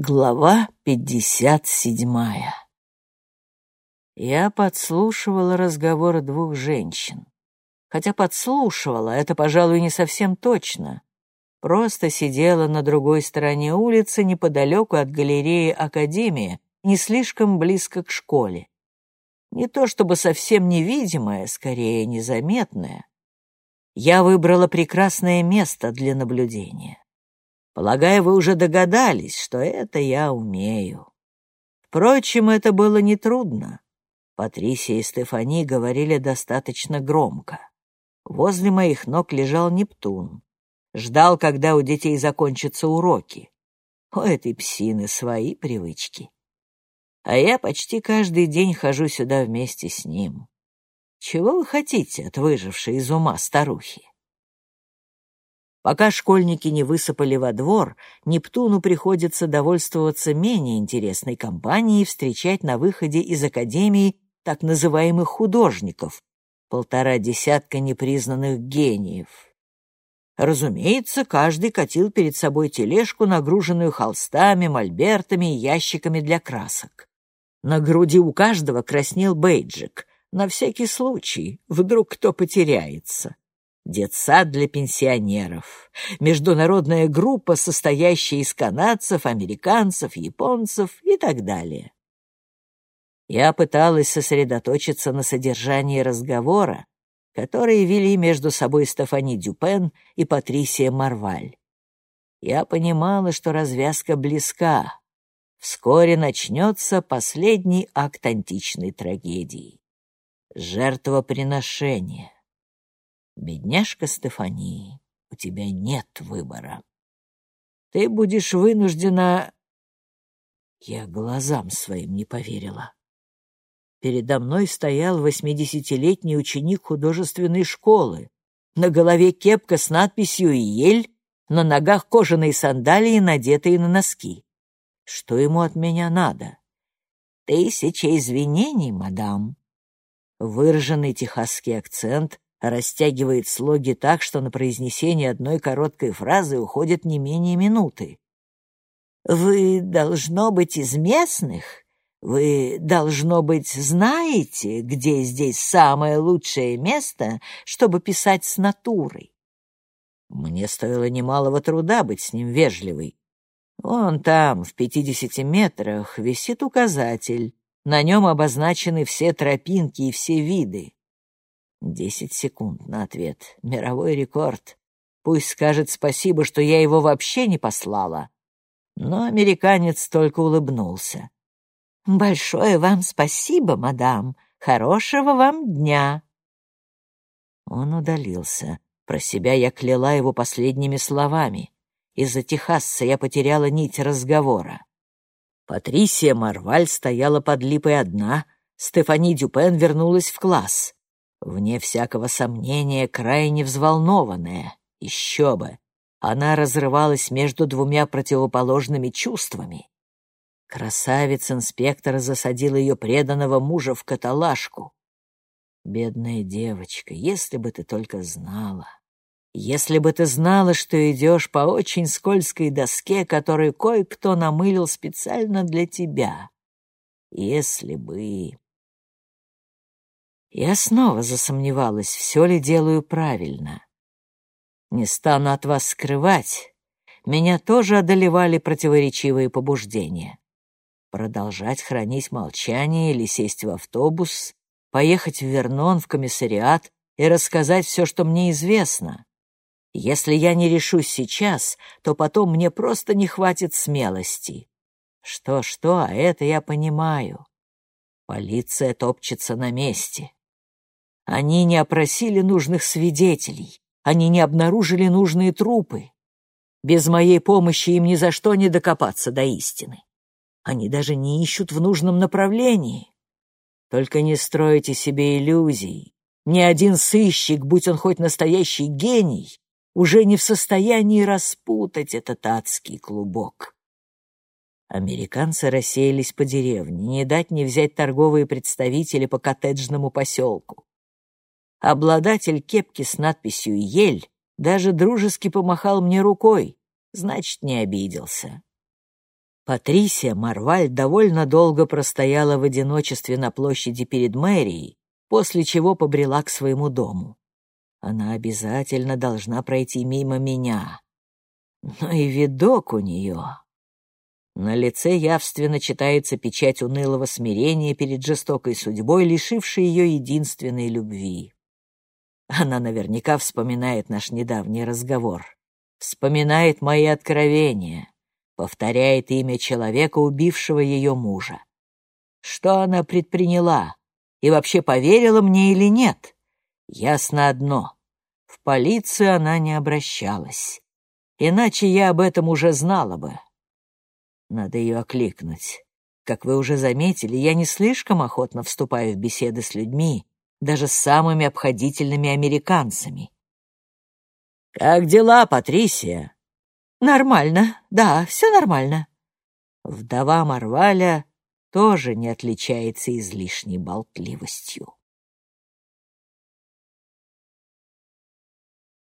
Глава пятьдесят седьмая Я подслушивала разговоры двух женщин. Хотя подслушивала, это, пожалуй, не совсем точно. Просто сидела на другой стороне улицы, неподалеку от галереи Академии, не слишком близко к школе. Не то чтобы совсем невидимая, скорее незаметная. Я выбрала прекрасное место для наблюдения. Полагаю, вы уже догадались, что это я умею. Впрочем, это было нетрудно. Патрисия и Стефани говорили достаточно громко. Возле моих ног лежал Нептун. Ждал, когда у детей закончатся уроки. У этой псины свои привычки. А я почти каждый день хожу сюда вместе с ним. Чего вы хотите от выжившей из ума старухи? Пока школьники не высыпали во двор, Нептуну приходится довольствоваться менее интересной компанией и встречать на выходе из академии так называемых художников, полтора десятка непризнанных гениев. Разумеется, каждый катил перед собой тележку, нагруженную холстами, мольбертами и ящиками для красок. На груди у каждого краснел бейджик, на всякий случай, вдруг кто потеряется детсад для пенсионеров, международная группа, состоящая из канадцев, американцев, японцев и так далее. Я пыталась сосредоточиться на содержании разговора, который вели между собой Стефани Дюпен и Патрисия Марваль. Я понимала, что развязка близка. Вскоре начнется последний акт античной трагедии — жертвоприношение. Бедняжка Стефани, у тебя нет выбора. Ты будешь вынуждена... Я глазам своим не поверила. Передо мной стоял восьмидесятилетний ученик художественной школы. На голове кепка с надписью «Ель», на ногах кожаные сандалии, надетые на носки. Что ему от меня надо? Тысяча извинений, мадам. Выраженный техасский акцент растягивает слоги так, что на произнесение одной короткой фразы уходит не менее минуты. «Вы, должно быть, из местных? Вы, должно быть, знаете, где здесь самое лучшее место, чтобы писать с натурой?» Мне стоило немалого труда быть с ним вежливой. Вон там, в пятидесяти метрах, висит указатель. На нем обозначены все тропинки и все виды. Десять секунд на ответ. Мировой рекорд. Пусть скажет спасибо, что я его вообще не послала. Но американец только улыбнулся. «Большое вам спасибо, мадам. Хорошего вам дня». Он удалился. Про себя я кляла его последними словами. Из-за техасца я потеряла нить разговора. Патрисия Марваль стояла под липой одна, Стефани Дюпен вернулась в класс. Вне всякого сомнения, крайне взволнованная. Еще бы. Она разрывалась между двумя противоположными чувствами. Красавец-инспектор засадил ее преданного мужа в каталажку. Бедная девочка, если бы ты только знала. Если бы ты знала, что идешь по очень скользкой доске, которую кое-кто намылил специально для тебя. Если бы... Я снова засомневалась, все ли делаю правильно. Не стану от вас скрывать, меня тоже одолевали противоречивые побуждения. Продолжать хранить молчание или сесть в автобус, поехать в Вернон, в комиссариат и рассказать все, что мне известно. Если я не решусь сейчас, то потом мне просто не хватит смелости. Что-что, а это я понимаю. Полиция топчется на месте. Они не опросили нужных свидетелей, они не обнаружили нужные трупы. Без моей помощи им ни за что не докопаться до истины. Они даже не ищут в нужном направлении. Только не стройте себе иллюзий. Ни один сыщик, будь он хоть настоящий гений, уже не в состоянии распутать этот адский клубок. Американцы рассеялись по деревне, не дать не взять торговые представители по коттеджному поселку. Обладатель кепки с надписью «Ель» даже дружески помахал мне рукой, значит, не обиделся. Патрисия Марваль довольно долго простояла в одиночестве на площади перед мэрией, после чего побрела к своему дому. Она обязательно должна пройти мимо меня. Но и видок у нее. На лице явственно читается печать унылого смирения перед жестокой судьбой, лишившей ее единственной любви. Она наверняка вспоминает наш недавний разговор, вспоминает мои откровения, повторяет имя человека, убившего ее мужа. Что она предприняла? И вообще поверила мне или нет? Ясно одно. В полицию она не обращалась. Иначе я об этом уже знала бы. Надо ее окликнуть. Как вы уже заметили, я не слишком охотно вступаю в беседы с людьми, даже с самыми обходительными американцами. «Как дела, Патрисия?» «Нормально, да, все нормально». Вдова Марваля тоже не отличается излишней болтливостью.